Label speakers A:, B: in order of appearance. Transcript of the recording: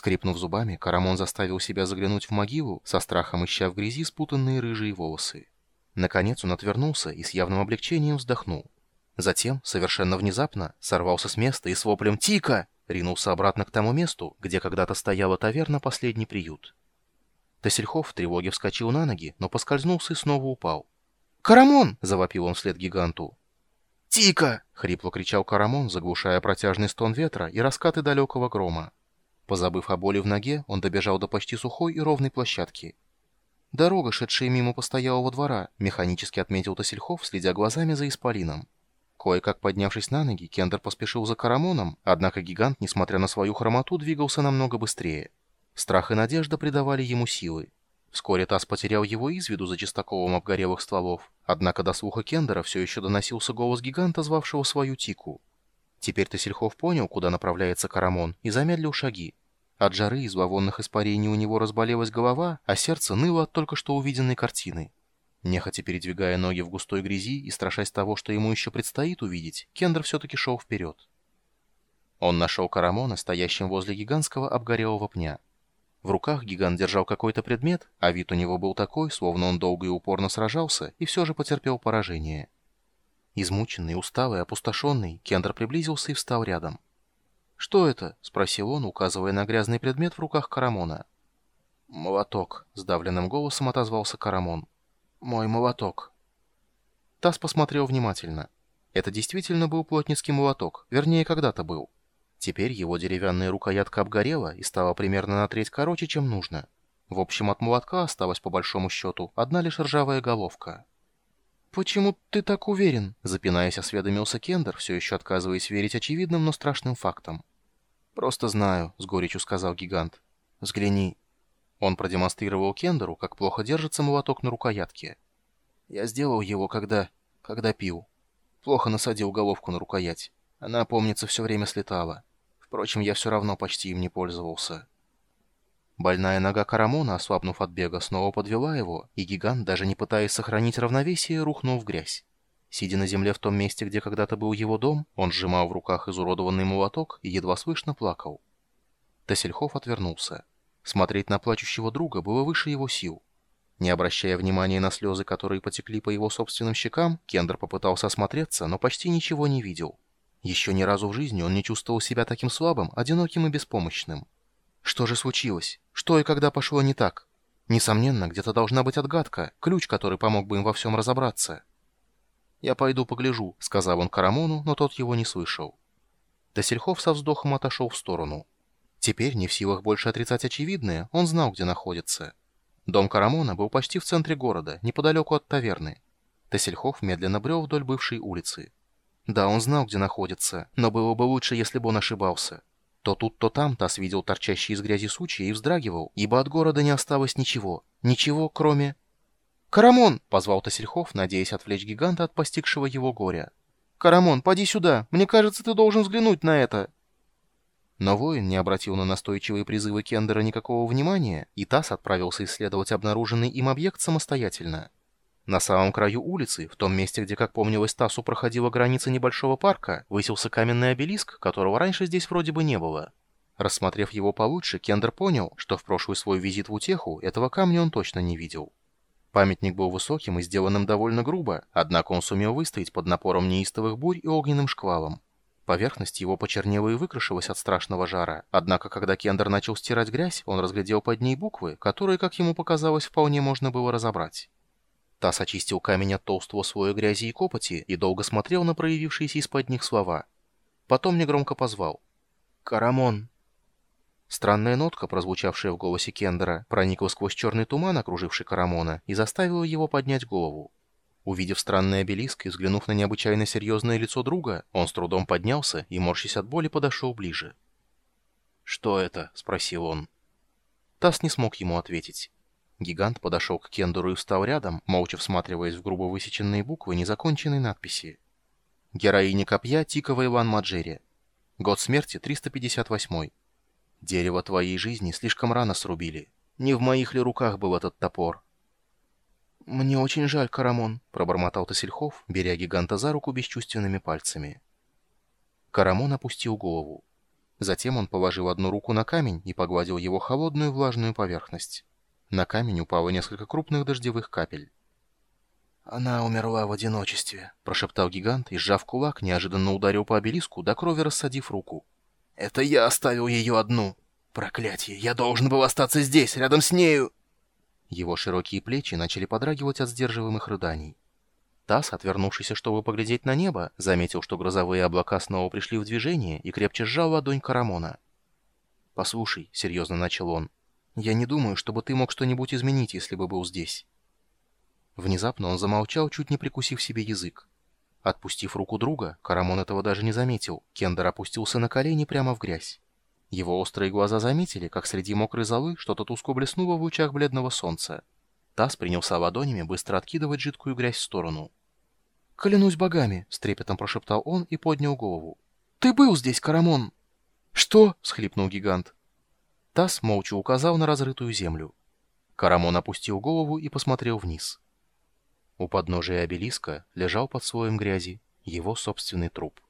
A: Скрипнув зубами, Карамон заставил себя заглянуть в могилу, со страхом ища в грязи спутанные рыжие волосы. Наконец он отвернулся и с явным облегчением вздохнул. Затем, совершенно внезапно, сорвался с места и с воплем «Тика!» ринулся обратно к тому месту, где когда-то стояла таверна «Последний приют». Тесельхов в тревоге вскочил на ноги, но поскользнулся и снова упал. «Карамон!» — завопил он вслед гиганту. «Тика!» — хрипло кричал Карамон, заглушая протяжный стон ветра и раскаты далекого грома. Позабыв о боли в ноге, он добежал до почти сухой и ровной площадки. «Дорога, шедшая мимо постоялого двора», — механически отметил Тосельхов, следя глазами за исполином. Кое-как поднявшись на ноги, Кендер поспешил за Карамоном, однако гигант, несмотря на свою хромоту, двигался намного быстрее. Страх и надежда придавали ему силы. Вскоре Тасс потерял его из виду за чистоколом обгорелых стволов, однако до слуха Кендера все еще доносился голос гиганта, звавшего свою Тику. Теперь Тесельхов понял, куда направляется Карамон, и замедлил шаги. От жары и зловонных испарений у него разболелась голова, а сердце ныло от только что увиденной картины. Нехотя передвигая ноги в густой грязи и страшась того, что ему еще предстоит увидеть, Кендер все-таки шел вперед. Он нашел Карамона, стоящим возле гигантского обгорелого пня. В руках гигант держал какой-то предмет, а вид у него был такой, словно он долго и упорно сражался и все же потерпел поражение. Измученный, усталый, опустошенный, Кендер приблизился и встал рядом. «Что это?» — спросил он, указывая на грязный предмет в руках Карамона. «Молоток», — сдавленным голосом отозвался Карамон. «Мой молоток». Тасс посмотрел внимательно. Это действительно был плотницкий молоток, вернее, когда-то был. Теперь его деревянная рукоятка обгорела и стала примерно на треть короче, чем нужно. В общем, от молотка осталась, по большому счету, одна лишь ржавая головка. «Почему ты так уверен?» — запинаясь, осведомился Кендер, все еще отказываясь верить очевидным, но страшным фактам. «Просто знаю», — с горечью сказал гигант. «Взгляни». Он продемонстрировал Кендеру, как плохо держится молоток на рукоятке. «Я сделал его, когда... когда пил. Плохо насадил головку на рукоять. Она, помнится, все время слетала. Впрочем, я все равно почти им не пользовался. Больная нога Карамона, ослабнув от бега, снова подвела его, и гигант, даже не пытаясь сохранить равновесие, рухнул в грязь. Сидя на земле в том месте, где когда-то был его дом, он сжимал в руках изуродованный молоток и едва слышно плакал. Тесельхов отвернулся. Смотреть на плачущего друга было выше его сил. Не обращая внимания на слезы, которые потекли по его собственным щекам, Кендер попытался осмотреться, но почти ничего не видел. Еще ни разу в жизни он не чувствовал себя таким слабым, одиноким и беспомощным. Что же случилось? Что и когда пошло не так? Несомненно, где-то должна быть отгадка, ключ, который помог бы им во всем разобраться. «Я пойду погляжу», — сказал он Карамону, но тот его не слышал. Тесельхов со вздохом отошел в сторону. Теперь, не в силах больше отрицать очевидное, он знал, где находится. Дом Карамона был почти в центре города, неподалеку от таверны. Тесельхов медленно брел вдоль бывшей улицы. Да, он знал, где находится, но было бы лучше, если бы он ошибался. То тут, то там Тасс видел торчащие из грязи сучья и вздрагивал, ибо от города не осталось ничего. Ничего, кроме... «Карамон!» — позвал Тасельхов, надеясь отвлечь гиганта от постигшего его горя. «Карамон, поди сюда! Мне кажется, ты должен взглянуть на это!» Но воин не обратил на настойчивые призывы Кендера никакого внимания, и Тасс отправился исследовать обнаруженный им объект самостоятельно. На самом краю улицы, в том месте, где, как помнилось, Тасу проходила граница небольшого парка, высился каменный обелиск, которого раньше здесь вроде бы не было. Рассмотрев его получше, Кендер понял, что в прошлый свой визит в Утеху этого камня он точно не видел. Памятник был высоким и сделанным довольно грубо, однако он сумел выстоять под напором неистовых бурь и огненным шквалом. Поверхность его почернела и выкрашилась от страшного жара, однако когда Кендер начал стирать грязь, он разглядел под ней буквы, которые, как ему показалось, вполне можно было разобрать. Тасс очистил камень от толстого слоя грязи и копоти и долго смотрел на проявившиеся из-под них слова. Потом негромко позвал. «Карамон!» Странная нотка, прозвучавшая в голосе Кендера, проникла сквозь черный туман, окруживший Карамона, и заставила его поднять голову. Увидев странный обелиск и взглянув на необычайно серьезное лицо друга, он с трудом поднялся и, морщись от боли, подошел ближе. «Что это?» — спросил он. Тасс не смог ему ответить. Гигант подошел к Кендуру и встал рядом, молча всматриваясь в грубо высеченные буквы незаконченной надписи. Героиня копья Тикова Иван Маджери. Год смерти 358. Дерево твоей жизни слишком рано срубили. Не в моих ли руках был этот топор? «Мне очень жаль, Карамон», — пробормотал Тасельхов, беря гиганта за руку бесчувственными пальцами. Карамон опустил голову. Затем он положил одну руку на камень и погладил его холодную влажную поверхность. На камень упало несколько крупных дождевых капель. «Она умерла в одиночестве», — прошептал гигант и, сжав кулак, неожиданно ударил по обелиску, до крови рассадив руку. «Это я оставил ее одну! Проклятие! Я должен был остаться здесь, рядом с нею!» Его широкие плечи начали подрагивать от сдерживаемых рыданий. Тасс, отвернувшийся, чтобы поглядеть на небо, заметил, что грозовые облака снова пришли в движение и крепче сжал ладонь Карамона. «Послушай», — серьезно начал он, — «я не думаю, чтобы ты мог что-нибудь изменить, если бы был здесь». Внезапно он замолчал, чуть не прикусив себе язык. Отпустив руку друга, Карамон этого даже не заметил, Кендер опустился на колени прямо в грязь. Его острые глаза заметили, как среди мокрой золы что-то тускло блеснуло в лучах бледного солнца. Тасс принялся ладонями быстро откидывать жидкую грязь в сторону. «Клянусь богами!» — с трепетом прошептал он и поднял голову. «Ты был здесь, Карамон!» «Что?» — схлипнул гигант. Тасс молча указал на разрытую землю. Карамон опустил голову и посмотрел вниз. У подножия обелиска лежал под слоем грязи его собственный труп.